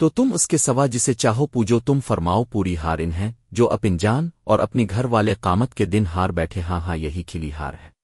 تو تم اس کے سوا جسے چاہو پوجو، تم فرماؤ پوری ہار ہے جو اپن جان اور اپنی گھر والے قامت کے دن ہار بیٹھے ہاں ہاں یہی کھلی ہار ہے۔